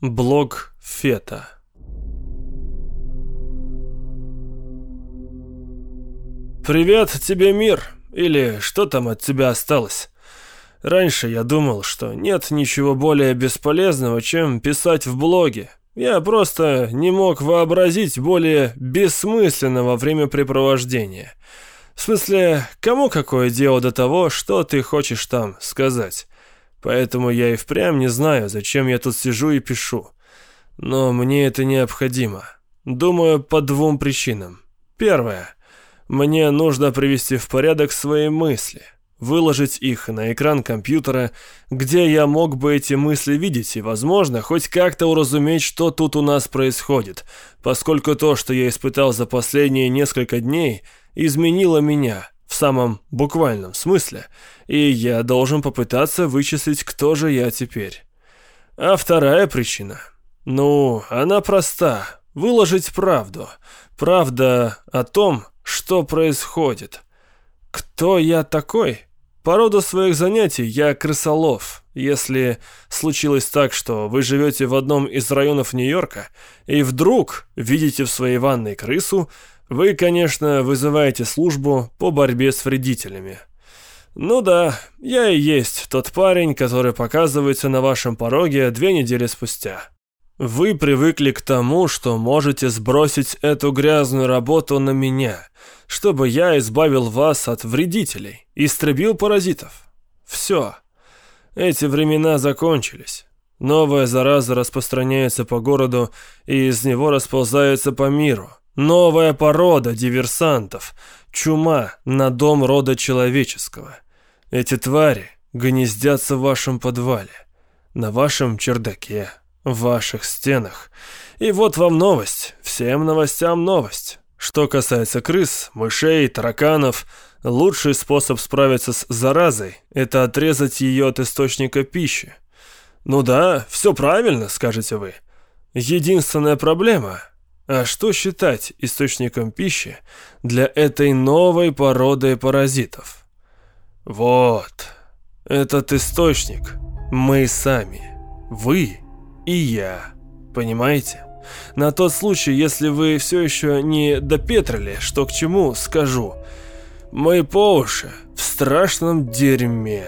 Блог Фета. «Привет тебе, мир!» Или что там от тебя осталось? Раньше я думал, что нет ничего более бесполезного, чем писать в блоге. Я просто не мог вообразить более бессмысленного времяпрепровождения. В смысле, кому какое дело до того, что ты хочешь там сказать? Поэтому я и впрямь не знаю, зачем я тут сижу и пишу. Но мне это необходимо. Думаю, по двум причинам. Первое. Мне нужно привести в порядок свои мысли, выложить их на экран компьютера, где я мог бы эти мысли видеть и, возможно, хоть как-то уразуметь, что тут у нас происходит, поскольку то, что я испытал за последние несколько дней, изменило меня самом буквальном смысле, и я должен попытаться вычислить, кто же я теперь. А вторая причина? Ну, она проста. Выложить правду. Правда о том, что происходит? Кто я такой? По роду своих занятий я крысолов. Если случилось так, что вы живете в одном из районов Нью-Йорка и вдруг видите в своей ванной крысу, вы, конечно, вызываете службу по борьбе с вредителями. Ну да, я и есть тот парень, который показывается на вашем пороге две недели спустя. Вы привыкли к тому, что можете сбросить эту грязную работу на меня, чтобы я избавил вас от вредителей, истребил паразитов. Все. Эти времена закончились. Новая зараза распространяется по городу и из него расползается по миру. Новая порода диверсантов. Чума на дом рода человеческого. Эти твари гнездятся в вашем подвале, на вашем чердаке, в ваших стенах. И вот вам новость. Всем новостям новость. Что касается крыс, мышей, тараканов, лучший способ справиться с заразой – это отрезать ее от источника пищи. Ну да, все правильно, скажете вы. Единственная проблема – а что считать источником пищи для этой новой породы паразитов? Вот, этот источник – мы сами, вы – и я. Понимаете? На тот случай, если вы все еще не допетрили, что к чему, скажу. Мы по уши в страшном дерьме.